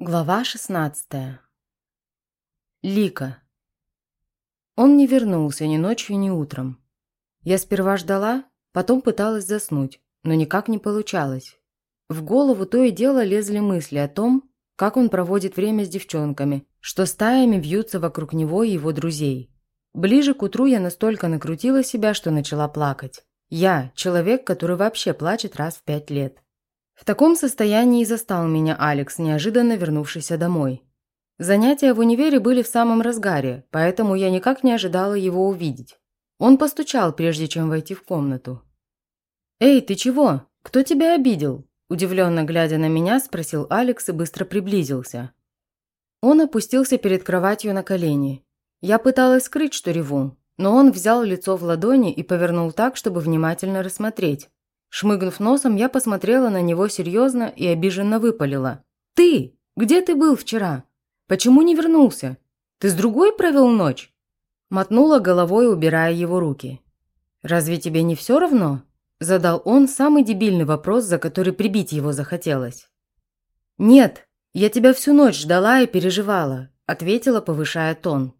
Глава 16 Лика. Он не вернулся ни ночью, ни утром. Я сперва ждала, потом пыталась заснуть, но никак не получалось. В голову то и дело лезли мысли о том, как он проводит время с девчонками, что стаями вьются вокруг него и его друзей. Ближе к утру я настолько накрутила себя, что начала плакать. Я – человек, который вообще плачет раз в пять лет. В таком состоянии застал меня Алекс, неожиданно вернувшийся домой. Занятия в универе были в самом разгаре, поэтому я никак не ожидала его увидеть. Он постучал, прежде чем войти в комнату. «Эй, ты чего? Кто тебя обидел?» Удивленно глядя на меня, спросил Алекс и быстро приблизился. Он опустился перед кроватью на колени. Я пыталась скрыть, что реву, но он взял лицо в ладони и повернул так, чтобы внимательно рассмотреть. Шмыгнув носом, я посмотрела на него серьезно и обиженно выпалила. «Ты! Где ты был вчера? Почему не вернулся? Ты с другой провел ночь?» Мотнула головой, убирая его руки. «Разве тебе не все равно?» Задал он самый дебильный вопрос, за который прибить его захотелось. «Нет, я тебя всю ночь ждала и переживала», ответила, повышая тон.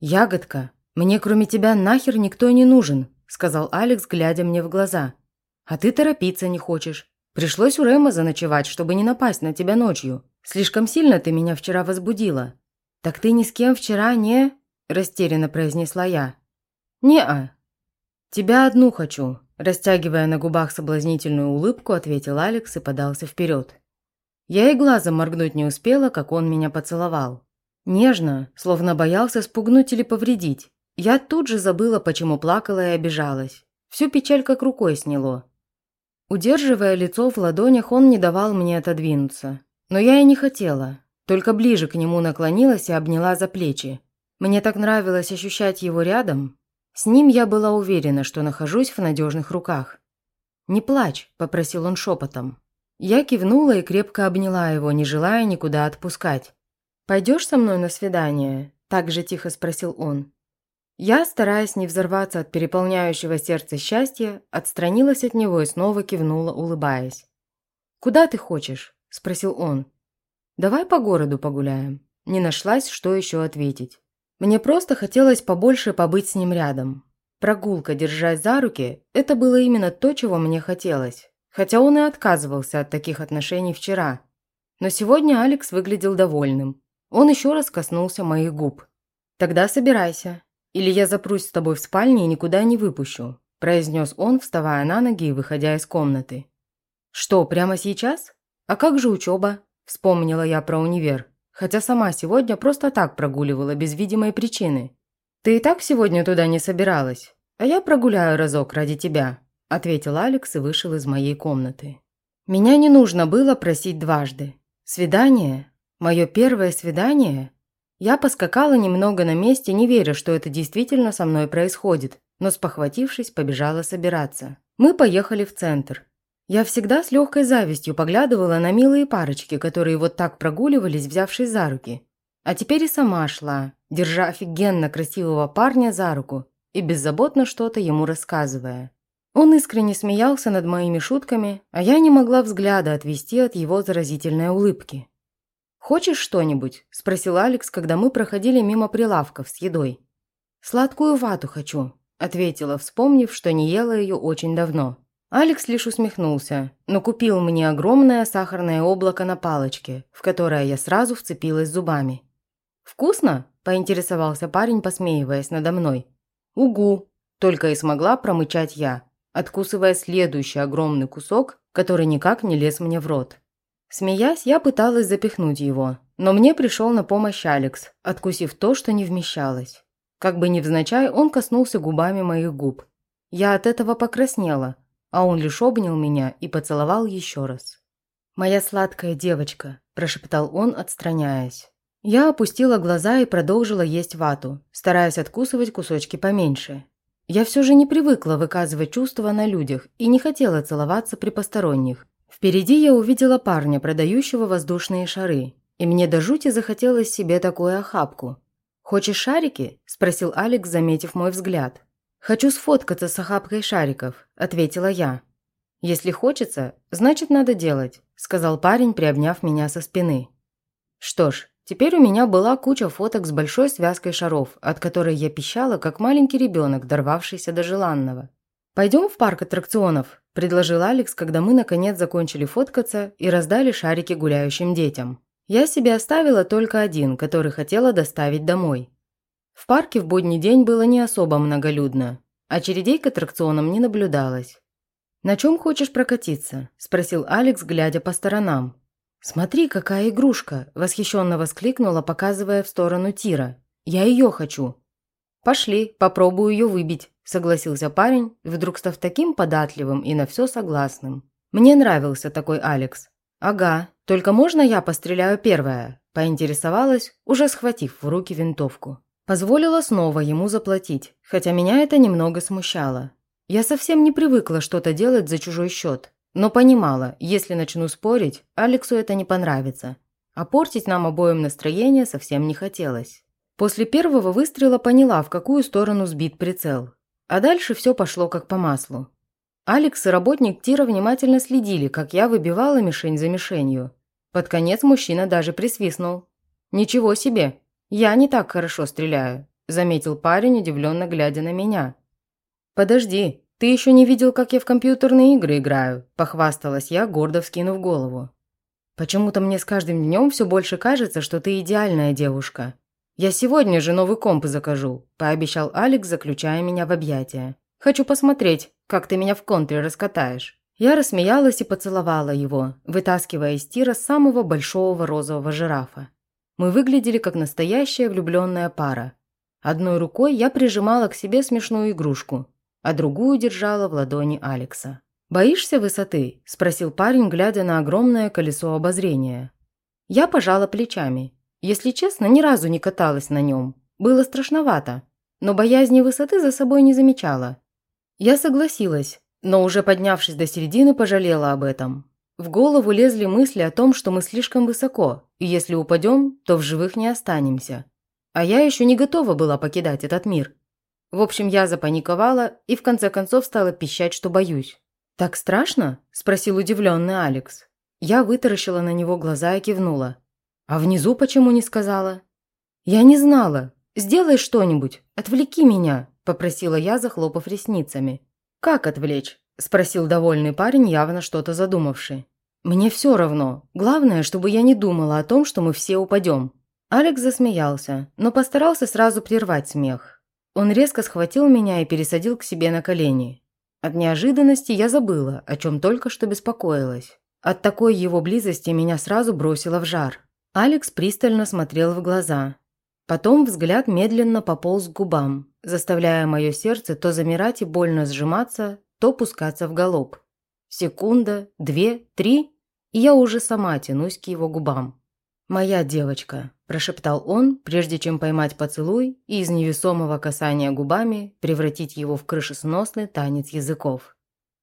«Ягодка, мне кроме тебя нахер никто не нужен», сказал Алекс, глядя мне в глаза. А ты торопиться не хочешь. Пришлось у Рэма заночевать, чтобы не напасть на тебя ночью. Слишком сильно ты меня вчера возбудила». «Так ты ни с кем вчера не...» – растерянно произнесла я. «Не-а. Тебя одну хочу», – растягивая на губах соблазнительную улыбку, ответил Алекс и подался вперед. Я и глазом моргнуть не успела, как он меня поцеловал. Нежно, словно боялся спугнуть или повредить. Я тут же забыла, почему плакала и обижалась. Всю печаль как рукой сняло. Удерживая лицо в ладонях, он не давал мне отодвинуться. Но я и не хотела, только ближе к нему наклонилась и обняла за плечи. Мне так нравилось ощущать его рядом. С ним я была уверена, что нахожусь в надежных руках. «Не плачь», – попросил он шепотом. Я кивнула и крепко обняла его, не желая никуда отпускать. «Пойдешь со мной на свидание?» – так же тихо спросил он. Я, стараясь не взорваться от переполняющего сердца счастья, отстранилась от него и снова кивнула, улыбаясь. «Куда ты хочешь?» – спросил он. «Давай по городу погуляем». Не нашлась, что еще ответить. Мне просто хотелось побольше побыть с ним рядом. Прогулка, держась за руки – это было именно то, чего мне хотелось. Хотя он и отказывался от таких отношений вчера. Но сегодня Алекс выглядел довольным. Он еще раз коснулся моих губ. «Тогда собирайся. Или я запрусь с тобой в спальне и никуда не выпущу», произнес он, вставая на ноги и выходя из комнаты. «Что, прямо сейчас? А как же учеба?» Вспомнила я про универ, хотя сама сегодня просто так прогуливала, без видимой причины. «Ты и так сегодня туда не собиралась, а я прогуляю разок ради тебя», ответил Алекс и вышел из моей комнаты. Меня не нужно было просить дважды. Свидание? Мое первое свидание? Я поскакала немного на месте, не веря, что это действительно со мной происходит, но спохватившись, побежала собираться. Мы поехали в центр. Я всегда с легкой завистью поглядывала на милые парочки, которые вот так прогуливались, взявшись за руки. А теперь и сама шла, держа офигенно красивого парня за руку и беззаботно что-то ему рассказывая. Он искренне смеялся над моими шутками, а я не могла взгляда отвести от его заразительной улыбки. «Хочешь что-нибудь?» – спросил Алекс, когда мы проходили мимо прилавков с едой. «Сладкую вату хочу», – ответила, вспомнив, что не ела ее очень давно. Алекс лишь усмехнулся, но купил мне огромное сахарное облако на палочке, в которое я сразу вцепилась зубами. «Вкусно?» – поинтересовался парень, посмеиваясь надо мной. «Угу!» – только и смогла промычать я, откусывая следующий огромный кусок, который никак не лез мне в рот. Смеясь, я пыталась запихнуть его, но мне пришел на помощь Алекс, откусив то, что не вмещалось. Как бы невзначай, он коснулся губами моих губ. Я от этого покраснела, а он лишь обнял меня и поцеловал еще раз. «Моя сладкая девочка», – прошептал он, отстраняясь. Я опустила глаза и продолжила есть вату, стараясь откусывать кусочки поменьше. Я все же не привыкла выказывать чувства на людях и не хотела целоваться при посторонних, Впереди я увидела парня, продающего воздушные шары, и мне до жути захотелось себе такую охапку. «Хочешь шарики?» – спросил Алекс, заметив мой взгляд. «Хочу сфоткаться с охапкой шариков», – ответила я. «Если хочется, значит надо делать», – сказал парень, приобняв меня со спины. Что ж, теперь у меня была куча фоток с большой связкой шаров, от которой я пищала, как маленький ребенок, дорвавшийся до желанного. «Пойдем в парк аттракционов», – предложил Алекс, когда мы наконец закончили фоткаться и раздали шарики гуляющим детям. Я себе оставила только один, который хотела доставить домой. В парке в будний день было не особо многолюдно. Очередей к аттракционам не наблюдалось. «На чем хочешь прокатиться?» – спросил Алекс, глядя по сторонам. «Смотри, какая игрушка!» – восхищенно воскликнула, показывая в сторону Тира. «Я ее хочу!» «Пошли, попробую ее выбить», – согласился парень, вдруг став таким податливым и на все согласным. Мне нравился такой Алекс. «Ага, только можно я постреляю первая?» – поинтересовалась, уже схватив в руки винтовку. Позволила снова ему заплатить, хотя меня это немного смущало. Я совсем не привыкла что-то делать за чужой счет, но понимала, если начну спорить, Алексу это не понравится. А портить нам обоим настроение совсем не хотелось. После первого выстрела поняла, в какую сторону сбит прицел. А дальше все пошло как по маслу. Алекс и работник тира внимательно следили, как я выбивала мишень за мишенью. Под конец мужчина даже присвистнул. «Ничего себе! «Я не так хорошо стреляю», – заметил парень, удивленно глядя на меня. «Подожди, ты еще не видел, как я в компьютерные игры играю», – похвасталась я, гордо вскинув голову. «Почему-то мне с каждым днем все больше кажется, что ты идеальная девушка. Я сегодня же новый комп закажу», – пообещал Алекс, заключая меня в объятия. «Хочу посмотреть, как ты меня в контре раскатаешь». Я рассмеялась и поцеловала его, вытаскивая из тира самого большого розового жирафа. Мы выглядели как настоящая влюбленная пара. Одной рукой я прижимала к себе смешную игрушку, а другую держала в ладони Алекса. «Боишься высоты?» – спросил парень, глядя на огромное колесо обозрения. Я пожала плечами. Если честно, ни разу не каталась на нем. Было страшновато, но боязни высоты за собой не замечала. Я согласилась, но уже поднявшись до середины, пожалела об этом. В голову лезли мысли о том, что мы слишком высоко, и если упадем, то в живых не останемся. А я еще не готова была покидать этот мир. В общем, я запаниковала и в конце концов стала пищать, что боюсь. «Так страшно?» – спросил удивленный Алекс. Я вытаращила на него глаза и кивнула. «А внизу почему не сказала?» «Я не знала. Сделай что-нибудь. Отвлеки меня», – попросила я, захлопав ресницами. «Как отвлечь?» – спросил довольный парень, явно что-то задумавший. «Мне все равно. Главное, чтобы я не думала о том, что мы все упадем». Алекс засмеялся, но постарался сразу прервать смех. Он резко схватил меня и пересадил к себе на колени. От неожиданности я забыла, о чем только что беспокоилась. От такой его близости меня сразу бросило в жар. Алекс пристально смотрел в глаза. Потом взгляд медленно пополз к губам, заставляя мое сердце то замирать и больно сжиматься, то пускаться в галоп. Секунда, две, три, и я уже сама тянусь к его губам. «Моя девочка», – прошептал он, прежде чем поймать поцелуй и из невесомого касания губами превратить его в крышесносный танец языков.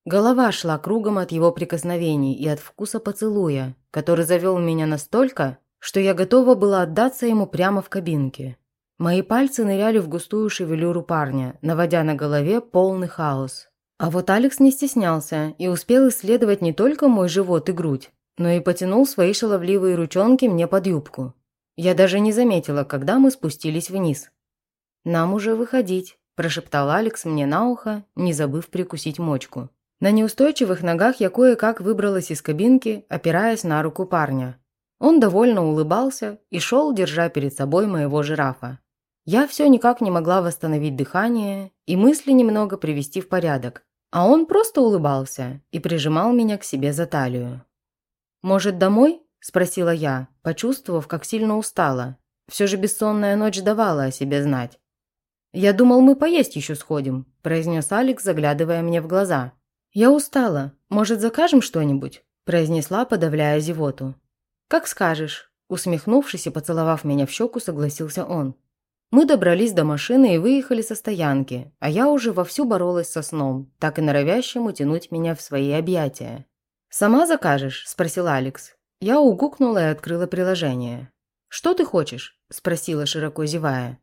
Голова шла кругом от его прикосновений и от вкуса поцелуя, который завел меня настолько, что я готова была отдаться ему прямо в кабинке. Мои пальцы ныряли в густую шевелюру парня, наводя на голове полный хаос. А вот Алекс не стеснялся и успел исследовать не только мой живот и грудь, но и потянул свои шаловливые ручонки мне под юбку. Я даже не заметила, когда мы спустились вниз. «Нам уже выходить», – прошептал Алекс мне на ухо, не забыв прикусить мочку. На неустойчивых ногах я кое-как выбралась из кабинки, опираясь на руку парня. Он довольно улыбался и шел, держа перед собой моего жирафа. Я все никак не могла восстановить дыхание и мысли немного привести в порядок, а он просто улыбался и прижимал меня к себе за талию. «Может, домой?» – спросила я, почувствовав, как сильно устала. Все же бессонная ночь давала о себе знать. «Я думал, мы поесть еще сходим», – произнес Алекс, заглядывая мне в глаза. «Я устала. Может, закажем что-нибудь?» – произнесла, подавляя зевоту. «Как скажешь», – усмехнувшись и поцеловав меня в щеку, согласился он. Мы добрались до машины и выехали со стоянки, а я уже вовсю боролась со сном, так и норовящим утянуть меня в свои объятия. «Сама закажешь?» – спросил Алекс. Я угукнула и открыла приложение. «Что ты хочешь?» – спросила, широко зевая.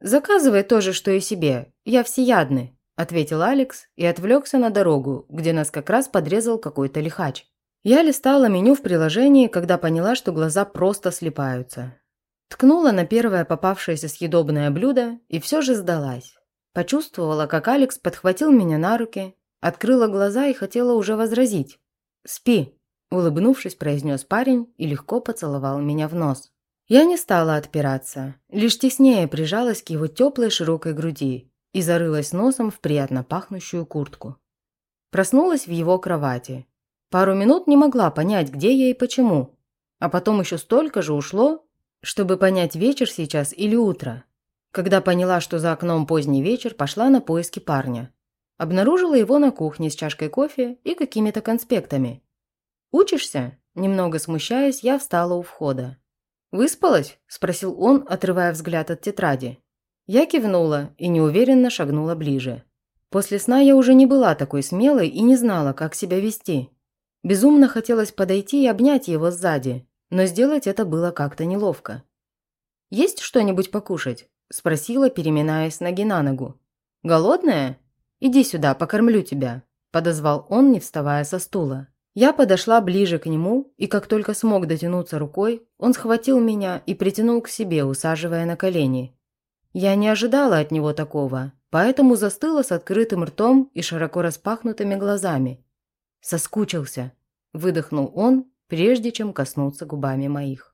«Заказывай то же, что и себе. Я всеядный», – ответил Алекс и отвлекся на дорогу, где нас как раз подрезал какой-то лихач. Я листала меню в приложении, когда поняла, что глаза просто слепаются. Ткнула на первое попавшееся съедобное блюдо и все же сдалась. Почувствовала, как Алекс подхватил меня на руки, открыла глаза и хотела уже возразить. «Спи», – улыбнувшись, произнес парень и легко поцеловал меня в нос. Я не стала отпираться, лишь теснее прижалась к его теплой широкой груди и зарылась носом в приятно пахнущую куртку. Проснулась в его кровати. Пару минут не могла понять, где я и почему. А потом еще столько же ушло, чтобы понять, вечер сейчас или утро. Когда поняла, что за окном поздний вечер, пошла на поиски парня. Обнаружила его на кухне с чашкой кофе и какими-то конспектами. «Учишься?» Немного смущаясь, я встала у входа. «Выспалась?» – спросил он, отрывая взгляд от тетради. Я кивнула и неуверенно шагнула ближе. После сна я уже не была такой смелой и не знала, как себя вести. Безумно хотелось подойти и обнять его сзади, но сделать это было как-то неловко. «Есть что-нибудь покушать?» – спросила, переминаясь ноги на ногу. «Голодная? Иди сюда, покормлю тебя», – подозвал он, не вставая со стула. Я подошла ближе к нему, и как только смог дотянуться рукой, он схватил меня и притянул к себе, усаживая на колени. Я не ожидала от него такого, поэтому застыла с открытым ртом и широко распахнутыми глазами. «Соскучился», – выдохнул он, прежде чем коснуться губами моих.